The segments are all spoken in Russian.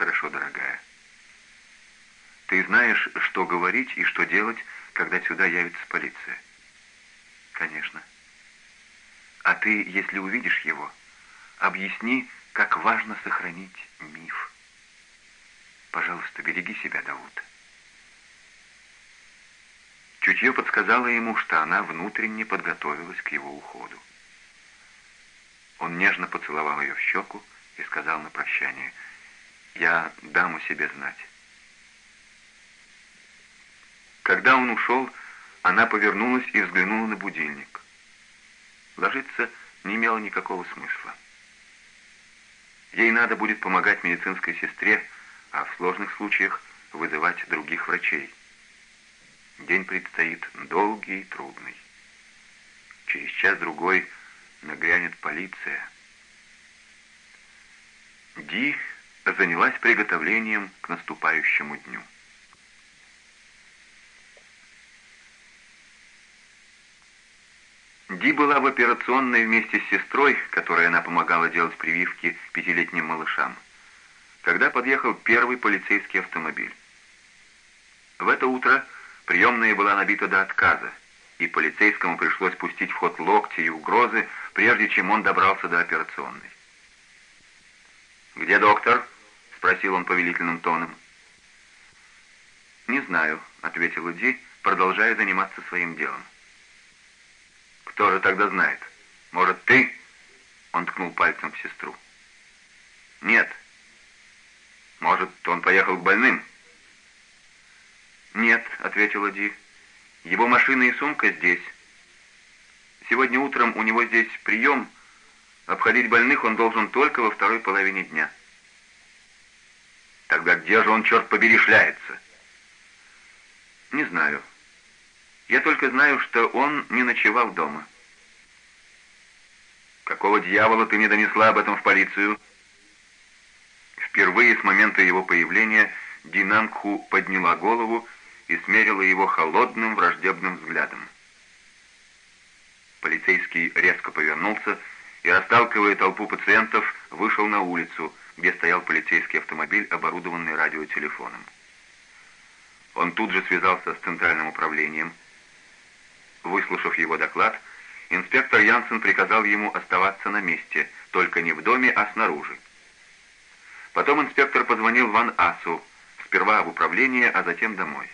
Хорошо, дорогая. Ты знаешь, что говорить и что делать, когда сюда явится полиция? Конечно. А ты, если увидишь его, объясни, как важно сохранить миф. Пожалуйста, береги себя, Дауд. Чутье подсказало ему, что она внутренне подготовилась к его уходу. Он нежно поцеловал ее в щеку и сказал на прощание, «Я дам о себе знать». Когда он ушел, она повернулась и взглянула на будильник. Ложиться не имело никакого смысла. Ей надо будет помогать медицинской сестре, а в сложных случаях вызывать других врачей. День предстоит долгий и трудный. Через час-другой нагрянет полиция. Ди занялась приготовлением к наступающему дню. Ди была в операционной вместе с сестрой, которой она помогала делать прививки пятилетним малышам, когда подъехал первый полицейский автомобиль. В это утро приемная была набита до отказа, и полицейскому пришлось пустить в ход локти и угрозы, прежде чем он добрался до операционной. «Где доктор?» — спросил он повелительным тоном. «Не знаю», — ответила Ди, продолжая заниматься своим делом. «Кто же тогда знает? Может, ты?» Он ткнул пальцем в сестру. «Нет. Может, он поехал к больным?» «Нет», — ответила Ди. «Его машина и сумка здесь. Сегодня утром у него здесь прием. Обходить больных он должен только во второй половине дня». «Тогда где же он, черт побери, шляется?» «Не знаю. Я только знаю, что он не ночевал дома». «Какого дьявола ты не донесла об этом в полицию?» Впервые с момента его появления Динангху подняла голову и смерила его холодным враждебным взглядом. Полицейский резко повернулся и, расталкивая толпу пациентов, вышел на улицу, где стоял полицейский автомобиль, оборудованный радиотелефоном. Он тут же связался с центральным управлением. Выслушав его доклад, инспектор Янсен приказал ему оставаться на месте, только не в доме, а снаружи. Потом инспектор позвонил Ван Асу, сперва в управление, а затем домой.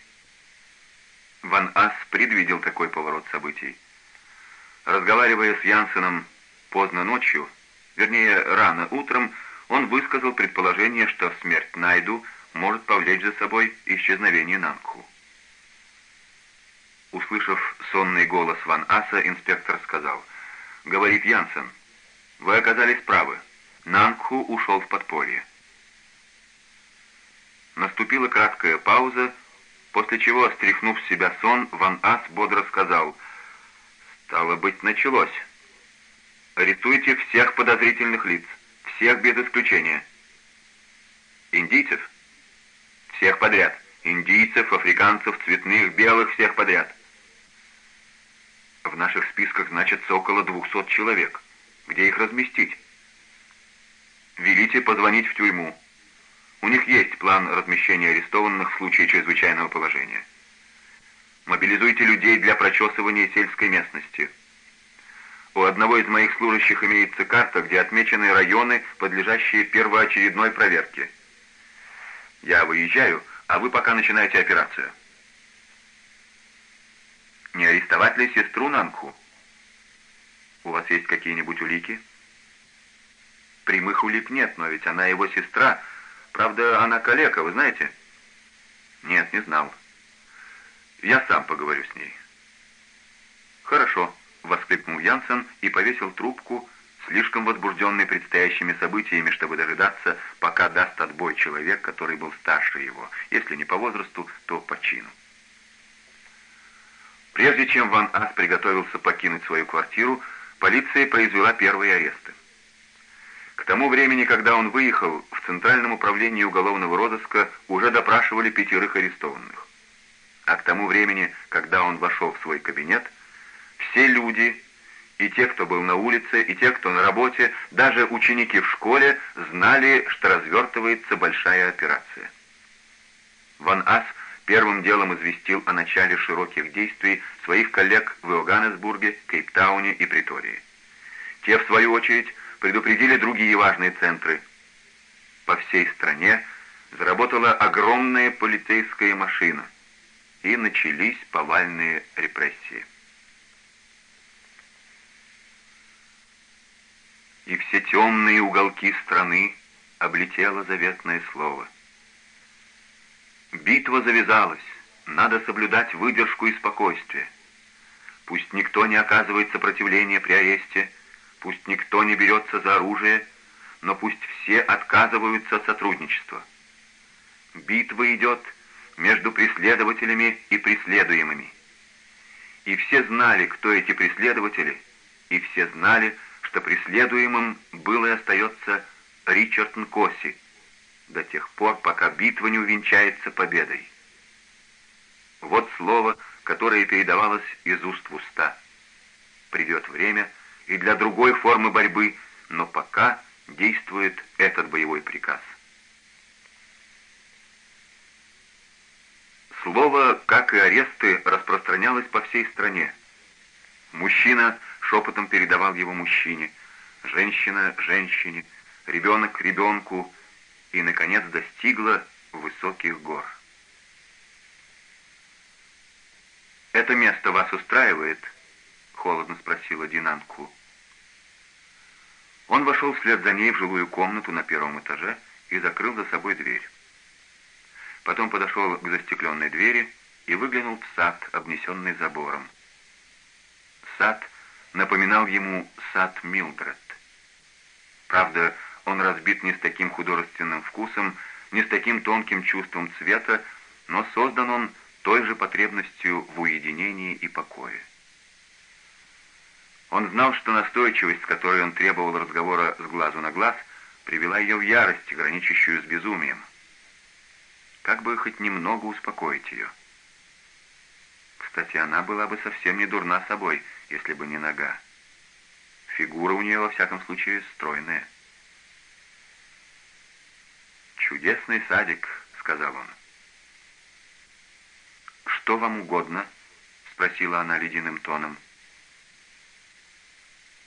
Ван Ас предвидел такой поворот событий. Разговаривая с Янсеном поздно ночью, вернее, рано утром, он высказал предположение, что смерть Найду может повлечь за собой исчезновение Нанку. Услышав сонный голос Ван Аса, инспектор сказал, «Говорит Янсен, вы оказались правы. Нанку ушел в подполье». Наступила краткая пауза, после чего, стряхнув с себя сон, Ван Ас бодро сказал, «Стало быть, началось. Арестуйте всех подозрительных лиц, всех без исключения». «Индийцев?» «Всех подряд. Индийцев, африканцев, цветных, белых, всех подряд». В наших списках значится около двухсот человек. Где их разместить? Велите позвонить в тюрьму. У них есть план размещения арестованных в случае чрезвычайного положения. Мобилизуйте людей для прочесывания сельской местности. У одного из моих служащих имеется карта, где отмечены районы, подлежащие первоочередной проверке. Я выезжаю, а вы пока начинаете операцию. Не арестовать ли сестру Нанку? У вас есть какие-нибудь улики? Прямых улик нет, но ведь она его сестра, Правда, она калека, вы знаете? Нет, не знал. Я сам поговорю с ней. Хорошо, воскликнул Янсен и повесил трубку, слишком возбужденный предстоящими событиями, чтобы дожидаться, пока даст отбой человек, который был старше его, если не по возрасту, то по чину. Прежде чем Ван Ас приготовился покинуть свою квартиру, полиция произвела первые аресты. К тому времени, когда он выехал, в Центральном управлении уголовного розыска уже допрашивали пятерых арестованных. А к тому времени, когда он вошел в свой кабинет, все люди, И те, кто был на улице, и те, кто на работе, даже ученики в школе знали, что развертывается большая операция. Ван Ас первым делом известил о начале широких действий своих коллег в Иоганнесбурге, Кейптауне и Притории. Те, в свою очередь, предупредили другие важные центры. По всей стране заработала огромная полицейская машина, и начались повальные репрессии. И все темные уголки страны облетело заветное слово. Битва завязалась, надо соблюдать выдержку и спокойствие. Пусть никто не оказывает сопротивления при аресте, пусть никто не берется за оружие, но пусть все отказываются от сотрудничества. Битва идет между преследователями и преследуемыми. И все знали, кто эти преследователи, и все знали, что преследуемым был и остается Ричард Нкоси, до тех пор, пока битва не увенчается победой. Вот слово, которое передавалось из уст в уста. Придет время и для другой формы борьбы, но пока действует этот боевой приказ. Слово, как и аресты, распространялось по всей стране. Мужчина шепотом передавал его мужчине, женщина — женщине, ребенок — ребенку, и, наконец, достигла высоких гор. «Это место вас устраивает?» — холодно спросила Динанку. Он вошел вслед за ней в жилую комнату на первом этаже и закрыл за собой дверь. Потом подошел к застекленной двери и выглянул в сад, обнесенный забором. Сад напоминал ему сад Милдред. Правда, он разбит не с таким художественным вкусом, не с таким тонким чувством цвета, но создан он той же потребностью в уединении и покое. Он знал, что настойчивость, с которой он требовал разговора с глазу на глаз, привела ее в ярость, граничащую с безумием. Как бы хоть немного успокоить ее. Кстати, она была бы совсем не дурна собой, если бы не нога. Фигура у нее, во всяком случае, стройная. «Чудесный садик», — сказал он. «Что вам угодно?» — спросила она ледяным тоном.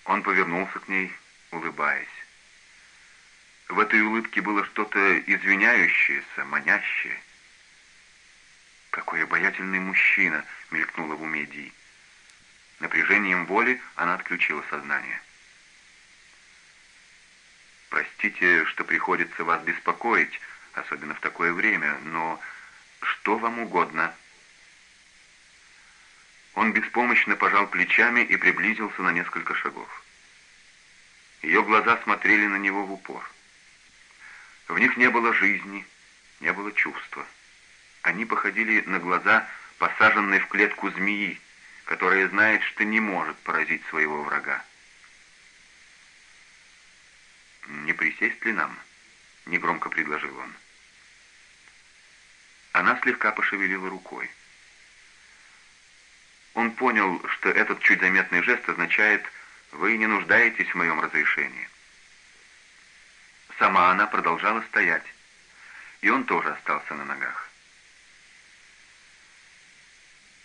Он повернулся к ней, улыбаясь. В этой улыбке было что-то извиняющееся, манящее. «Какой обаятельный мужчина!» — мелькнуло в уме Ди. Напряжением воли она отключила сознание. Простите, что приходится вас беспокоить, особенно в такое время, но что вам угодно?» Он беспомощно пожал плечами и приблизился на несколько шагов. Ее глаза смотрели на него в упор. В них не было жизни, не было чувства. Они походили на глаза, посаженные в клетку змеи, которая знает, что не может поразить своего врага. «Не присесть ли нам?» — негромко предложил он. Она слегка пошевелила рукой. Он понял, что этот чуть заметный жест означает «Вы не нуждаетесь в моем разрешении». Сама она продолжала стоять, и он тоже остался на ногах.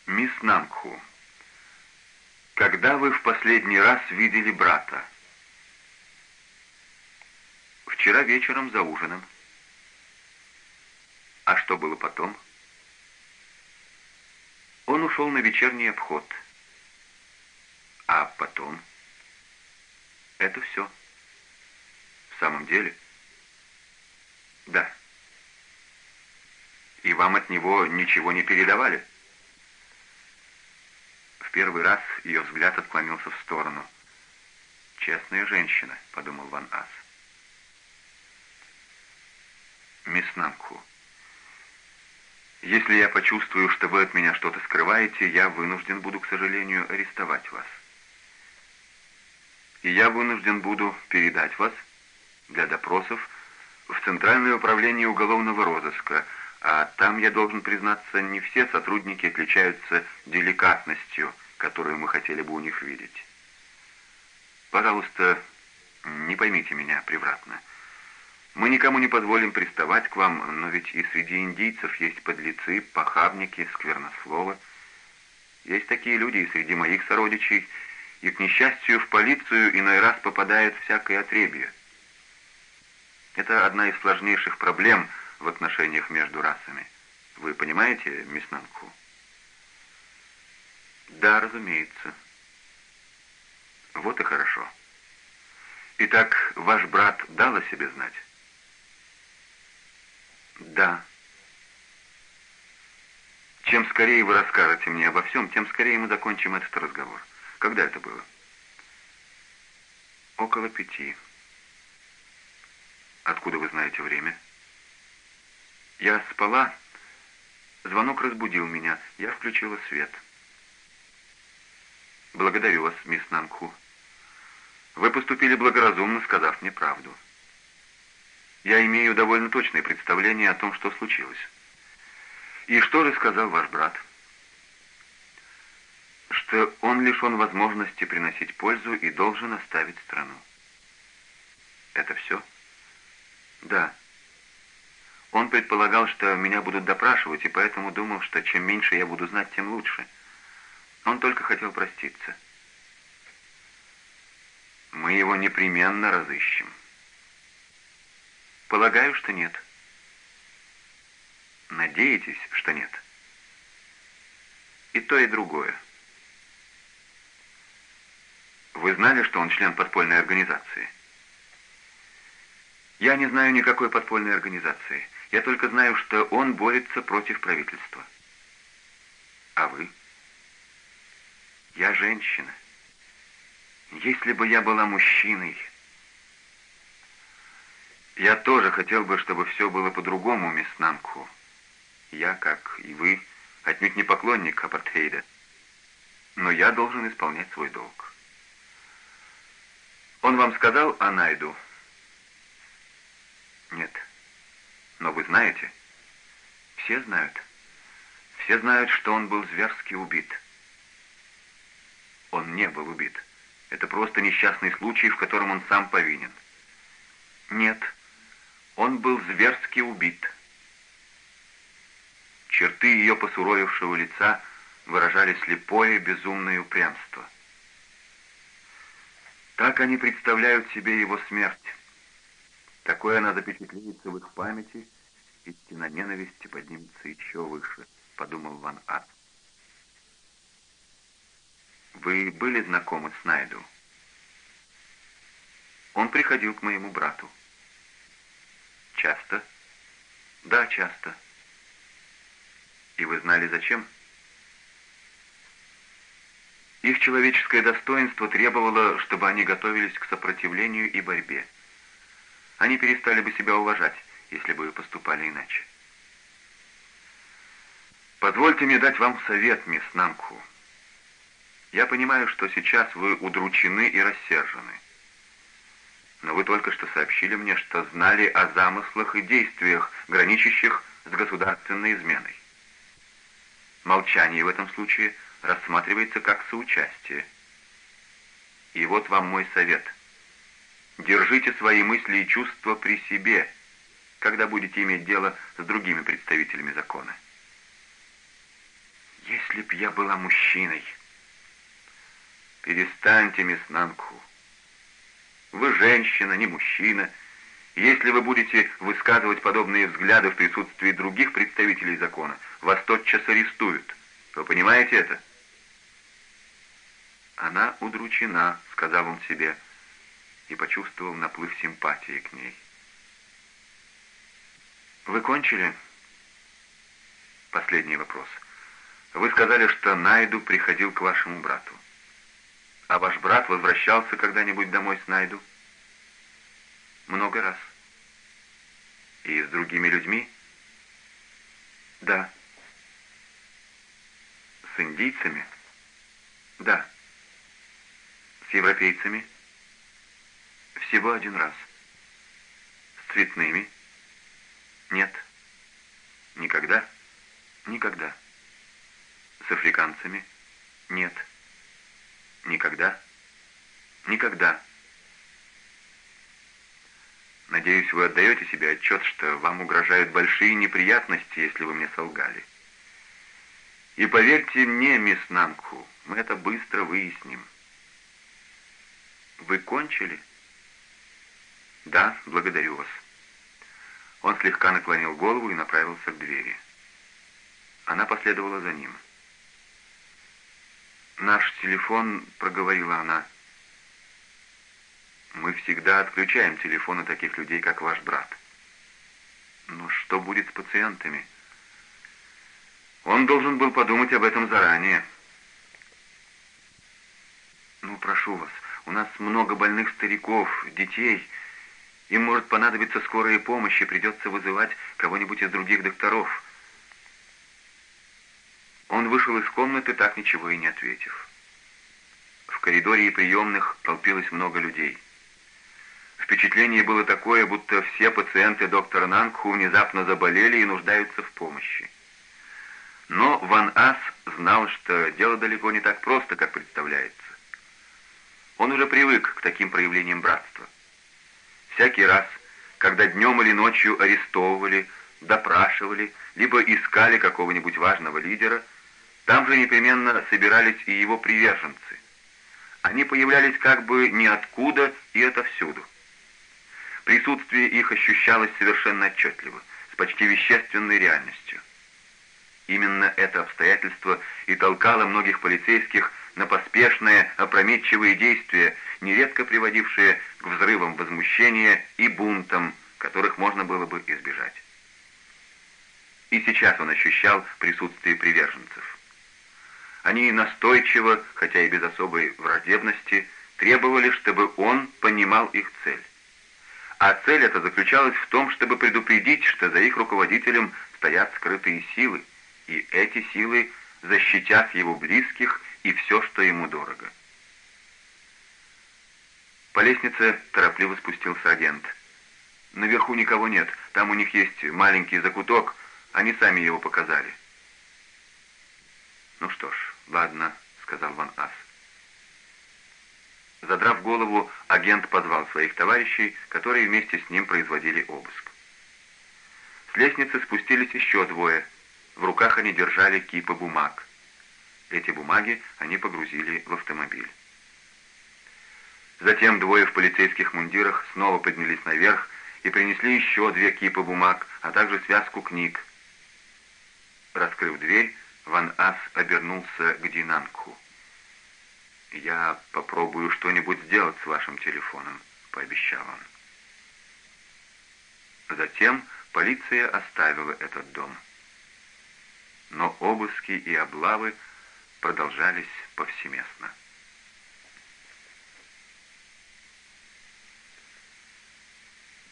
«Мисс Намху, когда вы в последний раз видели брата?» Вчера вечером за ужином. А что было потом? Он ушел на вечерний обход. А потом? Это все. В самом деле? Да. И вам от него ничего не передавали? Первый раз ее взгляд отклонился в сторону. «Честная женщина», — подумал Ван Ас мисс Намку. Если я почувствую, что вы от меня что-то скрываете, я вынужден буду, к сожалению, арестовать вас. И я вынужден буду передать вас для допросов в Центральное управление уголовного розыска, а там, я должен признаться, не все сотрудники отличаются деликатностью, которую мы хотели бы у них видеть. Пожалуйста, не поймите меня превратно. Мы никому не позволим приставать к вам, но ведь и среди индийцев есть подлецы, похабники, сквернословы. Есть такие люди и среди моих сородичей, и, к несчастью, в полицию иной раз попадает всякое отребье. Это одна из сложнейших проблем в отношениях между расами. Вы понимаете, мисс Нанку? Да, разумеется. Вот и хорошо. Итак, ваш брат дал о себе знать? Да. Чем скорее вы расскажете мне обо всем, тем скорее мы закончим этот разговор. Когда это было? Около пяти. Откуда вы знаете время? Я спала. Звонок разбудил меня. Я включила свет. Благодарю вас, мисс Нанку. Вы поступили благоразумно, сказав мне правду. Я имею довольно точное представление о том, что случилось. И что же сказал ваш брат? Что он лишен возможности приносить пользу и должен оставить страну. Это все? Да. Он предполагал, что меня будут допрашивать, и поэтому думал, что чем меньше я буду знать, тем лучше. Он только хотел проститься. Мы его непременно разыщем. Полагаю, что нет. Надеетесь, что нет? И то, и другое. Вы знали, что он член подпольной организации? Я не знаю никакой подпольной организации. Я только знаю, что он борется против правительства. А вы? Я женщина. Если бы я была мужчиной... Я тоже хотел бы, чтобы все было по-другому, мисс Намку. Я, как и вы, отнюдь не поклонник апартейда. Но я должен исполнять свой долг. Он вам сказал о Найду? Нет. Но вы знаете? Все знают. Все знают, что он был зверски убит. Он не был убит. Это просто несчастный случай, в котором он сам повинен. Нет, он был зверски убит. Черты ее посуровевшего лица выражали слепое безумное упрямство. Так они представляют себе его смерть. Такое она запечатлится в их памяти, и стена ненависти поднимется еще выше, подумал Ван Ат. Вы были знакомы с Найду? Он приходил к моему брату. Часто? Да, часто. И вы знали зачем? Их человеческое достоинство требовало, чтобы они готовились к сопротивлению и борьбе. Они перестали бы себя уважать, если бы поступали иначе. Позвольте мне дать вам совет, мисс Намку. Я понимаю, что сейчас вы удручены и рассержены. Но вы только что сообщили мне, что знали о замыслах и действиях, граничащих с государственной изменой. Молчание в этом случае рассматривается как соучастие. И вот вам мой совет. Держите свои мысли и чувства при себе, когда будете иметь дело с другими представителями закона. Если б я была мужчиной... «Перестаньте, мисс Нанку. Вы женщина, не мужчина. Если вы будете высказывать подобные взгляды в присутствии других представителей закона, вас тотчас арестуют. Вы понимаете это?» «Она удручена», — сказал он себе, и почувствовал наплыв симпатии к ней. «Вы кончили?» Последний вопрос. Вы сказали, что Найду приходил к вашему брату. А ваш брат возвращался когда-нибудь домой с Найду? Много раз. И с другими людьми? Да. С индийцами? Да. С европейцами? Всего один раз. С цветными? Нет. Никогда? Никогда. С африканцами? Нет. Никогда? Никогда. Надеюсь, вы отдаете себе отчет, что вам угрожают большие неприятности, если вы мне солгали. И поверьте мне, мисс Нанку, мы это быстро выясним. Вы кончили? Да, благодарю вас. Он слегка наклонил голову и направился к двери. Она последовала за ним. «Наш телефон», — проговорила она, — мы всегда отключаем телефоны таких людей, как ваш брат. Но что будет с пациентами? Он должен был подумать об этом заранее. Ну, прошу вас, у нас много больных стариков, детей. Им может понадобиться скорая помощь, и придется вызывать кого-нибудь из других докторов. Он вышел из комнаты, так ничего и не ответив. В коридоре и приемных толпилось много людей. Впечатление было такое, будто все пациенты доктора Нангху внезапно заболели и нуждаются в помощи. Но Ван Ас знал, что дело далеко не так просто, как представляется. Он уже привык к таким проявлениям братства. Всякий раз, когда днем или ночью арестовывали, допрашивали, либо искали какого-нибудь важного лидера, там же непременно собирались и его приверженцы. Они появлялись как бы ниоткуда и отовсюду. Присутствие их ощущалось совершенно отчетливо, с почти вещественной реальностью. Именно это обстоятельство и толкало многих полицейских на поспешное, опрометчивые действия, нередко приводившие к взрывам возмущения и бунтам, которых можно было бы избежать. И сейчас он ощущал присутствие приверженцев. Они настойчиво, хотя и без особой враждебности, требовали, чтобы он понимал их цель а цель эта заключалась в том, чтобы предупредить, что за их руководителем стоят скрытые силы, и эти силы защитят его близких и все, что ему дорого. По лестнице торопливо спустился агент. Наверху никого нет, там у них есть маленький закуток, они сами его показали. «Ну что ж, ладно», — сказал Ван Ас. Задрав голову, агент позвал своих товарищей, которые вместе с ним производили обыск. С лестницы спустились еще двое. В руках они держали кипы бумаг. Эти бумаги они погрузили в автомобиль. Затем двое в полицейских мундирах снова поднялись наверх и принесли еще две кипы бумаг, а также связку книг. Раскрыв дверь, Ван Ас обернулся к Динанку. «Я попробую что-нибудь сделать с вашим телефоном», — пообещал он. Затем полиция оставила этот дом. Но обыски и облавы продолжались повсеместно.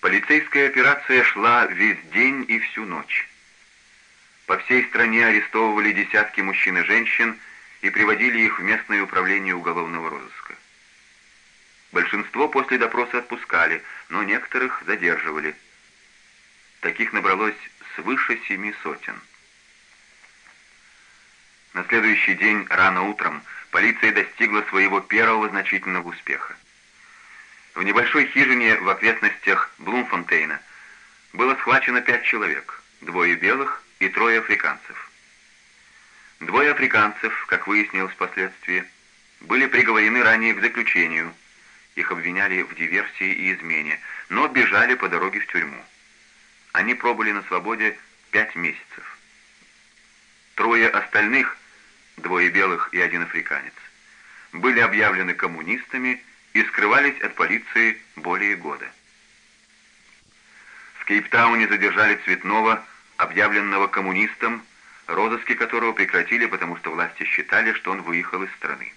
Полицейская операция шла весь день и всю ночь. По всей стране арестовывали десятки мужчин и женщин, и приводили их в местное управление уголовного розыска. Большинство после допроса отпускали, но некоторых задерживали. Таких набралось свыше семи сотен. На следующий день, рано утром, полиция достигла своего первого значительного успеха. В небольшой хижине в окрестностях Блумфонтейна было схвачено пять человек, двое белых и трое африканцев. Двое африканцев, как выяснилось впоследствии, были приговорены ранее к заключению. Их обвиняли в диверсии и измене, но бежали по дороге в тюрьму. Они пробыли на свободе пять месяцев. Трое остальных, двое белых и один африканец, были объявлены коммунистами и скрывались от полиции более года. В Кейптауне задержали Цветного, объявленного коммунистом, розыски которого прекратили, потому что власти считали, что он выехал из страны.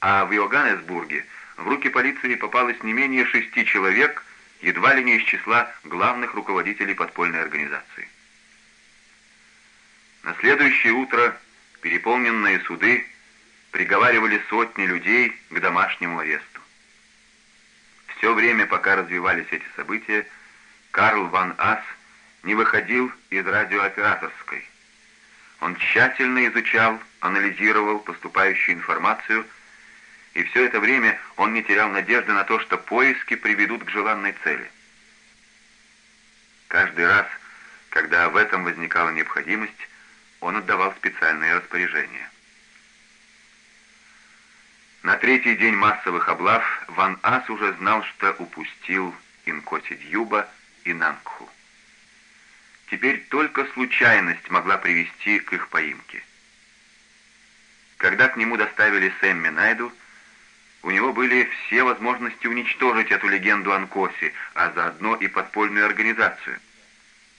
А в Йоганнесбурге в руки полиции попалось не менее шести человек, едва ли не из числа главных руководителей подпольной организации. На следующее утро переполненные суды приговаривали сотни людей к домашнему аресту. Все время, пока развивались эти события, Карл ван Ас не выходил из радиооператорской – он тщательно изучал, анализировал поступающую информацию и все это время он не терял надежды на то, что поиски приведут к желанной цели. Каждый раз, когда в этом возникала необходимость, он отдавал специальные распоряжения. На третий день массовых облав Ван Ас уже знал, что упустил Инкоси Дьюба и Нангху. Теперь только случайность могла привести к их поимке. Когда к нему доставили Сэмми Найду, у него были все возможности уничтожить эту легенду о Нкосе, а заодно и подпольную организацию.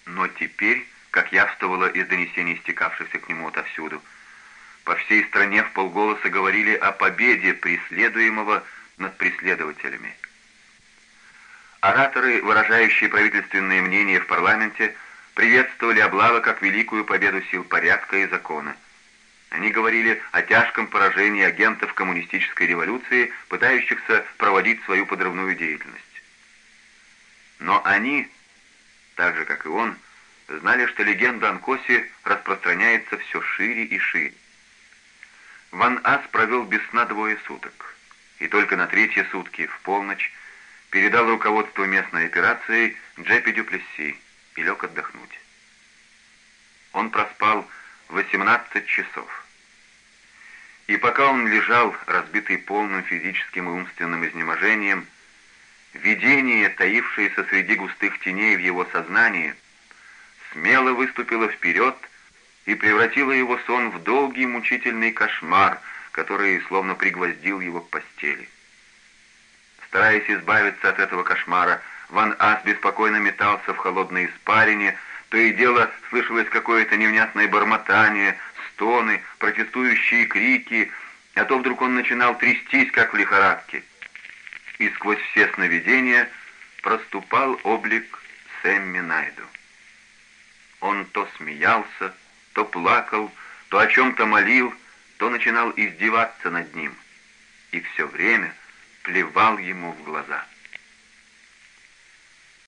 Но теперь, как явствовало из донесений, стекавшихся к нему отовсюду, по всей стране в полголоса говорили о победе преследуемого над преследователями. Ораторы, выражающие правительственные мнения в парламенте, приветствовали облавы как великую победу сил порядка и закона. Они говорили о тяжком поражении агентов коммунистической революции, пытающихся проводить свою подрывную деятельность. Но они, так же как и он, знали, что легенда о Анкосе распространяется все шире и шире. Ван Ас провел без сна двое суток, и только на третьи сутки, в полночь, передал руководство местной операцией Джеппи Дюплесси и лег отдохнуть. Он проспал 18 часов. И пока он лежал, разбитый полным физическим и умственным изнеможением, видение, таившееся среди густых теней в его сознании, смело выступило вперед и превратила его сон в долгий мучительный кошмар, который словно пригвоздил его к постели. Стараясь избавиться от этого кошмара, Ван Ас беспокойно метался в холодной испарине, то и дело слышалось какое-то невнятное бормотание, стоны, протестующие крики, а то вдруг он начинал трястись, как в лихорадке. И сквозь все сновидения проступал облик Сэмми Найду. Он то смеялся, то плакал, то о чем-то молил, то начинал издеваться над ним. И все время плевал ему в глаза.